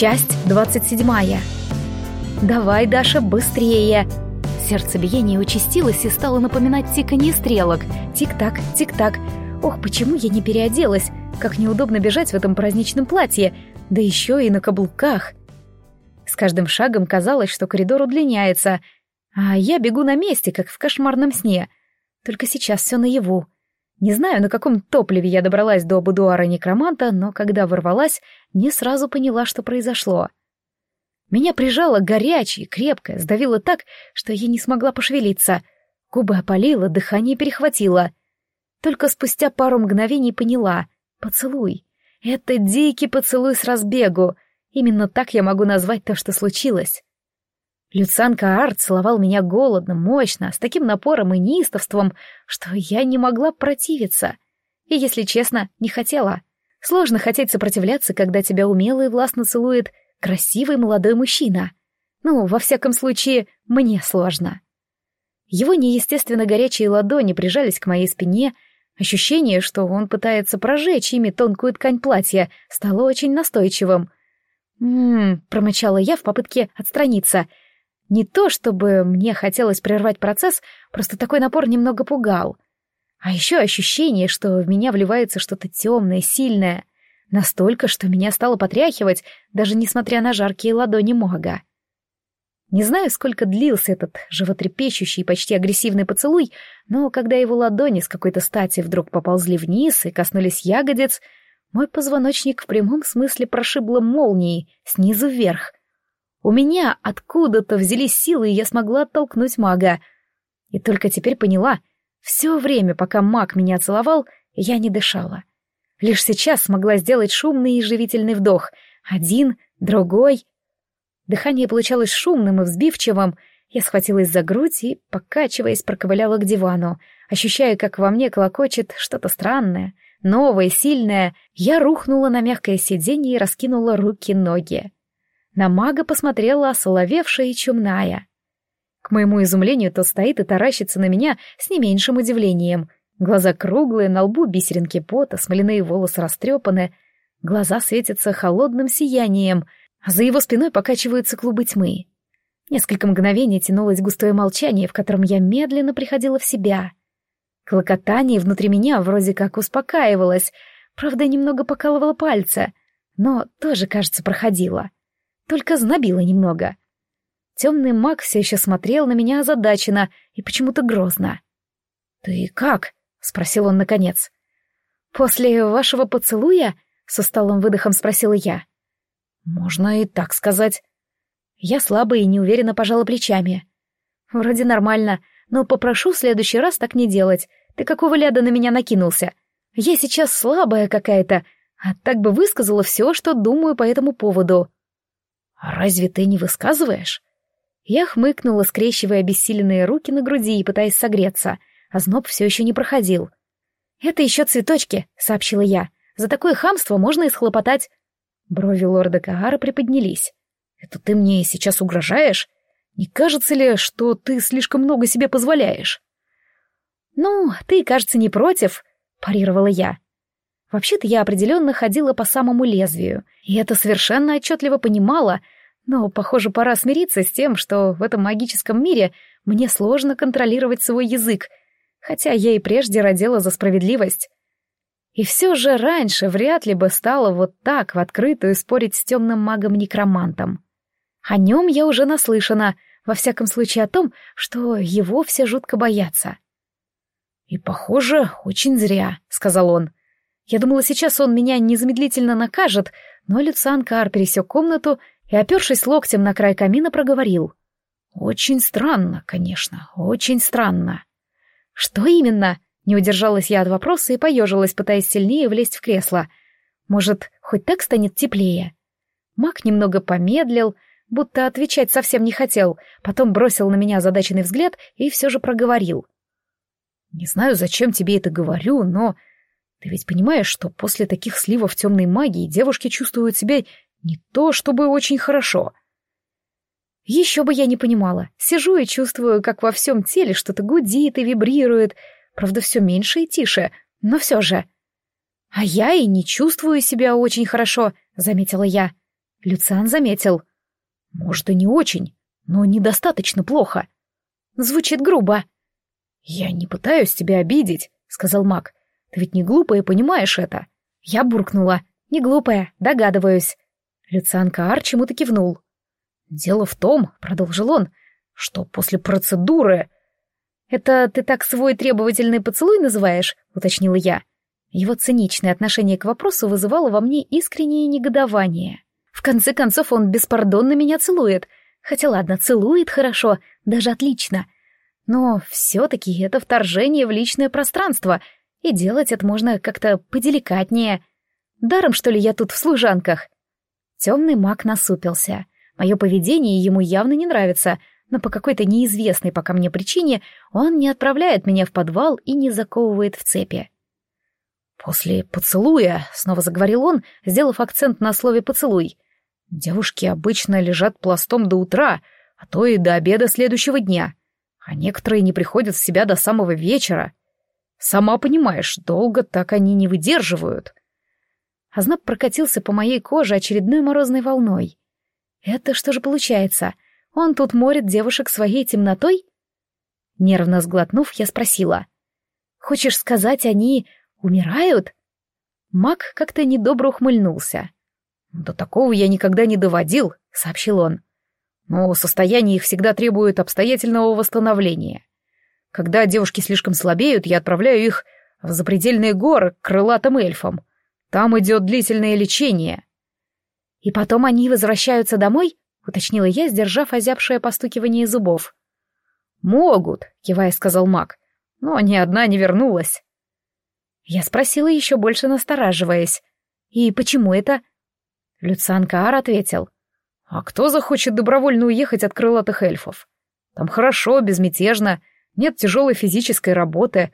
Часть двадцать седьмая. «Давай, Даша, быстрее!» Сердцебиение участилось и стало напоминать тиканье стрелок. Тик-так, тик-так. Ох, почему я не переоделась? Как неудобно бежать в этом праздничном платье, да еще и на каблуках. С каждым шагом казалось, что коридор удлиняется, а я бегу на месте, как в кошмарном сне. Только сейчас все наяву. Не знаю, на каком топливе я добралась до будуара некроманта, но когда ворвалась, не сразу поняла, что произошло. Меня прижало горячее, крепкое, сдавило так, что я не смогла пошевелиться. Губы опалило, дыхание перехватило. Только спустя пару мгновений поняла — поцелуй. Это дикий поцелуй с разбегу. Именно так я могу назвать то, что случилось. Люцанка Арт целовал меня голодно, мощно, с таким напором и неистовством, что я не могла противиться. И, если честно, не хотела. Сложно хотеть сопротивляться, когда тебя умело и властно целует красивый молодой мужчина. Ну, во всяком случае, мне сложно. Его неестественно горячие ладони прижались к моей спине, ощущение, что он пытается прожечь ими тонкую ткань платья, стало очень настойчивым. «М-м-м», промычала я в попытке отстраниться — не то, чтобы мне хотелось прервать процесс, просто такой напор немного пугал. А еще ощущение, что в меня вливается что-то темное, сильное. Настолько, что меня стало потряхивать, даже несмотря на жаркие ладони мага. Не знаю, сколько длился этот животрепещущий, почти агрессивный поцелуй, но когда его ладони с какой-то стати вдруг поползли вниз и коснулись ягодиц, мой позвоночник в прямом смысле прошибло молнией снизу вверх — у меня откуда-то взялись силы, и я смогла оттолкнуть мага. И только теперь поняла, все время, пока маг меня целовал, я не дышала. Лишь сейчас смогла сделать шумный и живительный вдох. Один, другой. Дыхание получалось шумным и взбивчивым. Я схватилась за грудь и, покачиваясь, проковыляла к дивану, ощущая, как во мне колокочет что-то странное, новое, сильное. Я рухнула на мягкое сиденье и раскинула руки-ноги. На мага посмотрела осоловевшая и чумная. К моему изумлению тот стоит и таращится на меня с не меньшим удивлением. Глаза круглые, на лбу бисеринки пота, смоляные волосы растрепаны, глаза светятся холодным сиянием, а за его спиной покачиваются клубы тьмы. Несколько мгновений тянулось густое молчание, в котором я медленно приходила в себя. Клокотание внутри меня вроде как успокаивалось, правда, немного покалывало пальцы, но тоже, кажется, проходило только знобило немного. Темный маг все еще смотрел на меня озадаченно и почему-то грозно. «Ты как?» — спросил он наконец. «После вашего поцелуя?» — с усталым выдохом спросила я. «Можно и так сказать». Я слабо и неуверенно пожала плечами. «Вроде нормально, но попрошу в следующий раз так не делать. Ты какого ляда на меня накинулся? Я сейчас слабая какая-то, а так бы высказала все, что думаю по этому поводу». «А разве ты не высказываешь?» Я хмыкнула, скрещивая обессиленные руки на груди и пытаясь согреться, а зноб все еще не проходил. «Это еще цветочки», — сообщила я. «За такое хамство можно и схлопотать». Брови лорда Каара приподнялись. «Это ты мне сейчас угрожаешь? Не кажется ли, что ты слишком много себе позволяешь?» «Ну, ты, кажется, не против», — парировала я. Вообще-то я определенно ходила по самому лезвию, и это совершенно отчетливо понимала, но, похоже, пора смириться с тем, что в этом магическом мире мне сложно контролировать свой язык, хотя я и прежде родила за справедливость. И все же раньше вряд ли бы стала вот так в открытую спорить с темным магом-некромантом. О нем я уже наслышана, во всяком случае о том, что его все жутко боятся. «И, похоже, очень зря», — сказал он. Я думала, сейчас он меня незамедлительно накажет, но Люциан Кар пересек комнату и, опершись локтем на край камина, проговорил. «Очень странно, конечно, очень странно». «Что именно?» — не удержалась я от вопроса и поежилась, пытаясь сильнее влезть в кресло. «Может, хоть так станет теплее?» Мак немного помедлил, будто отвечать совсем не хотел, потом бросил на меня озадаченный взгляд и все же проговорил. «Не знаю, зачем тебе это говорю, но ты ведь понимаешь, что после таких сливов темной магии девушки чувствуют себя не то чтобы очень хорошо. Еще бы я не понимала. Сижу и чувствую, как во всем теле что-то гудит и вибрирует. Правда, все меньше и тише, но все же. А я и не чувствую себя очень хорошо, заметила я. Люциан заметил. Может, и не очень, но недостаточно плохо. Звучит грубо. Я не пытаюсь тебя обидеть, сказал маг. Ты ведь не глупая, понимаешь это? Я буркнула. Не глупая, догадываюсь. Люциан Каар чему-то кивнул. Дело в том, продолжил он, что после процедуры... «Это ты так свой требовательный поцелуй называешь?» — уточнила я. Его циничное отношение к вопросу вызывало во мне искреннее негодование. В конце концов, он беспардонно меня целует. Хотя ладно, целует хорошо, даже отлично. Но все-таки это вторжение в личное пространство, и делать это можно как-то поделикатнее. Даром, что ли, я тут в служанках? Темный маг насупился. Мое поведение ему явно не нравится, но по какой-то неизвестной пока мне причине он не отправляет меня в подвал и не заковывает в цепи. «После поцелуя», — снова заговорил он, сделав акцент на слове «поцелуй», «девушки обычно лежат пластом до утра, а то и до обеда следующего дня, а некоторые не приходят в себя до самого вечера. Сама понимаешь, долго так они не выдерживают». Озноб прокатился по моей коже очередной морозной волной. «Это что же получается? Он тут морит девушек своей темнотой?» Нервно сглотнув, я спросила. «Хочешь сказать, они Умирают? Мак как-то недобро ухмыльнулся. «До такого я никогда не доводил», — сообщил он. «Но состояние их всегда требует обстоятельного восстановления. Когда девушки слишком слабеют, я отправляю их в запредельные горы к крылатым эльфам. Там идет длительное лечение». «И потом они возвращаются домой?» — уточнила я, сдержав озябшее постукивание зубов. «Могут», — кивая сказал маг, — «но ни одна не вернулась». Я спросила еще больше настораживаясь. «И почему это?» Люциан Каар ответил. «А кто захочет добровольно уехать от крылатых эльфов? Там хорошо, безмятежно, нет тяжелой физической работы,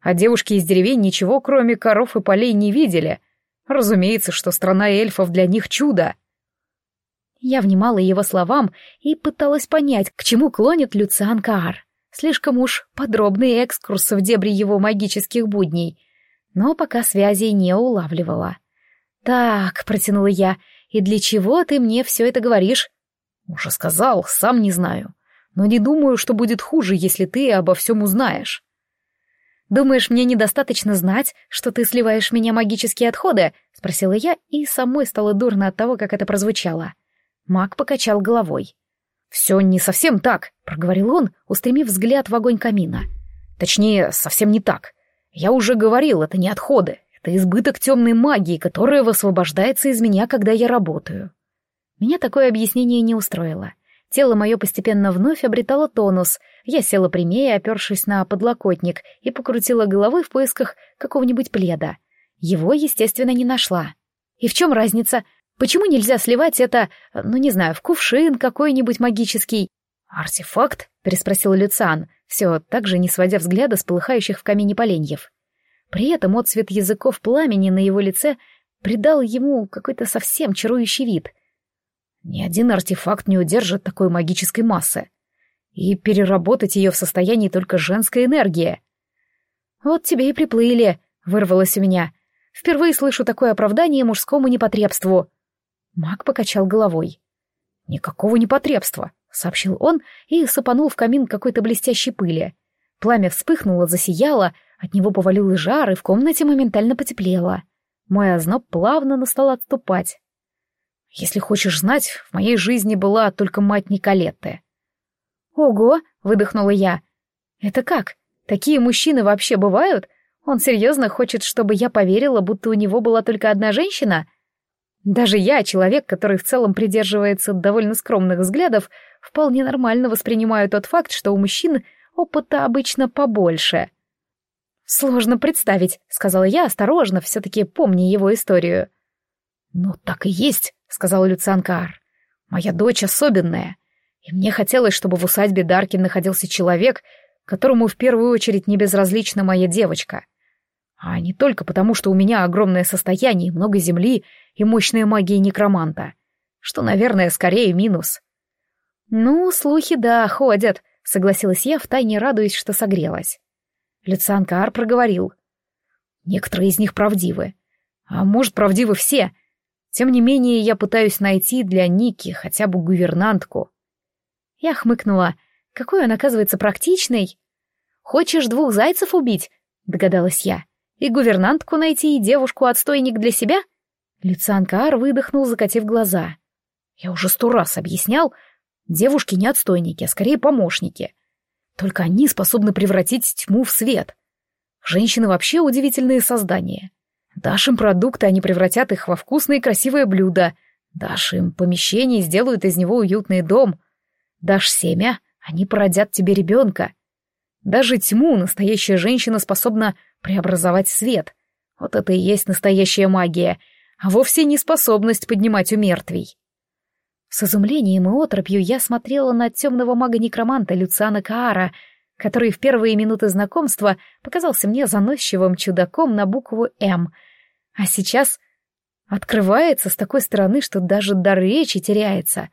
а девушки из деревень ничего, кроме коров и полей, не видели. Разумеется, что страна эльфов для них чудо». Я внимала его словам и пыталась понять, к чему клонит Люциан Каар. Слишком уж подробный экскурс в дебри его магических будней — но пока связи не улавливала. «Так», — протянула я, — «и для чего ты мне все это говоришь?» «Уже сказал, сам не знаю. Но не думаю, что будет хуже, если ты обо всем узнаешь». «Думаешь, мне недостаточно знать, что ты сливаешь меня магические отходы?» — спросила я, и самой стало дурно от того, как это прозвучало. Маг покачал головой. «Все не совсем так», — проговорил он, устремив взгляд в огонь камина. «Точнее, совсем не так. Я уже говорил, это не отходы, это избыток темной магии, которая высвобождается из меня, когда я работаю. Меня такое объяснение не устроило. Тело мое постепенно вновь обретало тонус. Я села прямее, опершись на подлокотник, и покрутила головой в поисках какого-нибудь пледа. Его, естественно, не нашла. И в чем разница? Почему нельзя сливать это, ну не знаю, в кувшин какой-нибудь магический? «Артефакт?» — переспросил Люциан, все так же не сводя взгляда с полыхающих в камине поленьев. При этом отцвет языков пламени на его лице придал ему какой-то совсем чарующий вид. Ни один артефакт не удержит такой магической массы. И переработать ее в состоянии только женская энергия. «Вот тебе и приплыли», — вырвалось у меня. «Впервые слышу такое оправдание мужскому непотребству». Маг покачал головой. «Никакого непотребства сообщил он и сыпанул в камин какой-то блестящей пыли. Пламя вспыхнуло, засияло, от него повалил и жар, и в комнате моментально потеплело. Мой озноб плавно настал отступать. «Если хочешь знать, в моей жизни была только мать Николетты». «Ого!» — выдохнула я. «Это как? Такие мужчины вообще бывают? Он серьезно хочет, чтобы я поверила, будто у него была только одна женщина?» Даже я, человек, который в целом придерживается довольно скромных взглядов, вполне нормально воспринимаю тот факт, что у мужчин опыта обычно побольше. «Сложно представить», — сказала я осторожно, все-таки помня его историю. «Ну, так и есть», — сказал Люциан Каар. «Моя дочь особенная, и мне хотелось, чтобы в усадьбе Даркин находился человек, которому в первую очередь не безразлична моя девочка. А не только потому, что у меня огромное состояние, много земли и мощная магия некроманта, что, наверное, скорее минус. «Ну, слухи, да, ходят», — согласилась я, втайне радуясь, что согрелась. Люциан Каар проговорил. «Некоторые из них правдивы. А может, правдивы все. Тем не менее, я пытаюсь найти для Ники хотя бы гувернантку. Я хмыкнула. Какой он, оказывается, практичный. «Хочешь двух зайцев убить?» — догадалась я. «И гувернантку найти, и девушку-отстойник для себя?» Люциан Каар выдохнул, закатив глаза. «Я уже сто раз объяснял, девушки не отстойники, а скорее помощники. Только они способны превратить тьму в свет. Женщины вообще удивительные создания. Дашь им продукты, они превратят их во вкусные и красивые блюда. Дашь им помещение и сделают из него уютный дом. Дашь семя, они породят тебе ребенка. Даже тьму настоящая женщина способна преобразовать свет. Вот это и есть настоящая магия, а вовсе не способность поднимать у мертвей. С изумлением и отропью я смотрела на темного мага-некроманта Люциана Каара, который в первые минуты знакомства показался мне заносчивым чудаком на букву «М», а сейчас открывается с такой стороны, что даже дар речи теряется.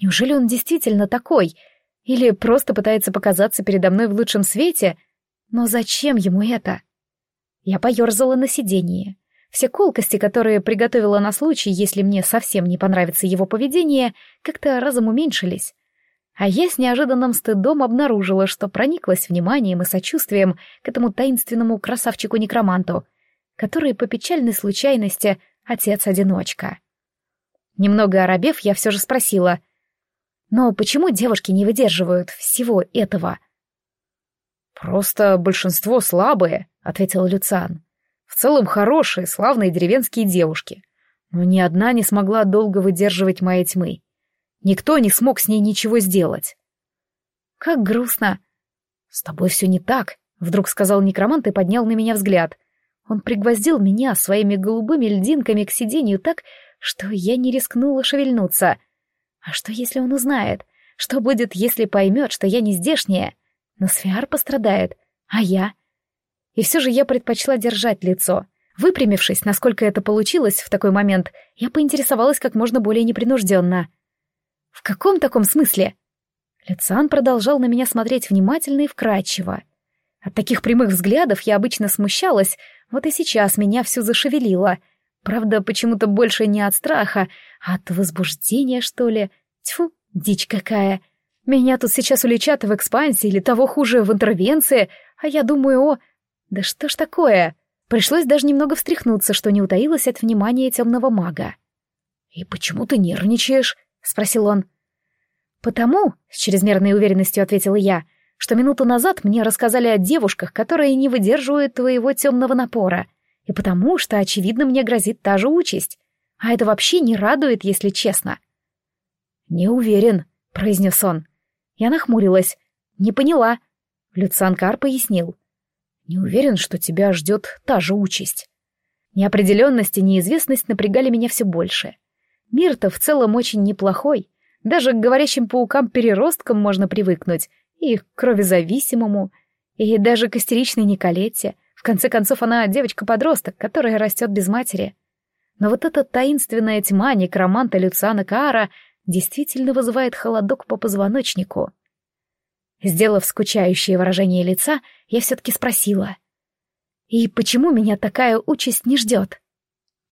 Неужели он действительно такой? Или просто пытается показаться передо мной в лучшем свете? Но зачем ему это? Я поерзала на сиденье. Все колкости, которые приготовила на случай, если мне совсем не понравится его поведение, как-то разом уменьшились. А я с неожиданным стыдом обнаружила, что прониклась вниманием и сочувствием к этому таинственному красавчику-некроманту, который по печальной случайности отец-одиночка. Немного оробев, я все же спросила, «Но почему девушки не выдерживают всего этого?» «Просто большинство слабые», — ответил Люциан. В целом хорошие, славные деревенские девушки. Но ни одна не смогла долго выдерживать моей тьмы. Никто не смог с ней ничего сделать. Как грустно. С тобой все не так, вдруг сказал некромант и поднял на меня взгляд. Он пригвоздил меня своими голубыми льдинками к сиденью так, что я не рискнула шевельнуться. А что, если он узнает? Что будет, если поймет, что я не здешняя? Носфиар пострадает, а я? И все же я предпочла держать лицо. Выпрямившись, насколько это получилось в такой момент, я поинтересовалась как можно более непринужденно. «В каком таком смысле?» Лицан продолжал на меня смотреть внимательно и вкрадчиво. От таких прямых взглядов я обычно смущалась, вот и сейчас меня всю зашевелило. Правда, почему-то больше не от страха, а от возбуждения, что ли. Тьфу, дичь какая. Меня тут сейчас уличат в экспансии или того хуже в интервенции, а я думаю о да что ж такое? Пришлось даже немного встряхнуться, что не утаилось от внимания темного мага. «И почему ты нервничаешь?» — спросил он. «Потому», — с чрезмерной уверенностью ответила я, «что минуту назад мне рассказали о девушках, которые не выдерживают твоего темного напора, и потому что, очевидно, мне грозит та же участь. А это вообще не радует, если честно». «Не уверен», — произнес он. Я нахмурилась. «Не поняла». Люцанкар пояснил. Не уверен, что тебя ждет та же участь. Неопределенность и неизвестность напрягали меня все больше. Мир-то в целом очень неплохой. Даже к говорящим паукам-переросткам можно привыкнуть, и к кровезависимому, и даже к истеричной Николете. В конце концов, она девочка-подросток, которая растет без матери. Но вот эта таинственная тьма некроманта Люциана Каара действительно вызывает холодок по позвоночнику. Сделав скучающее выражение лица, я все-таки спросила. «И почему меня такая участь не ждет?»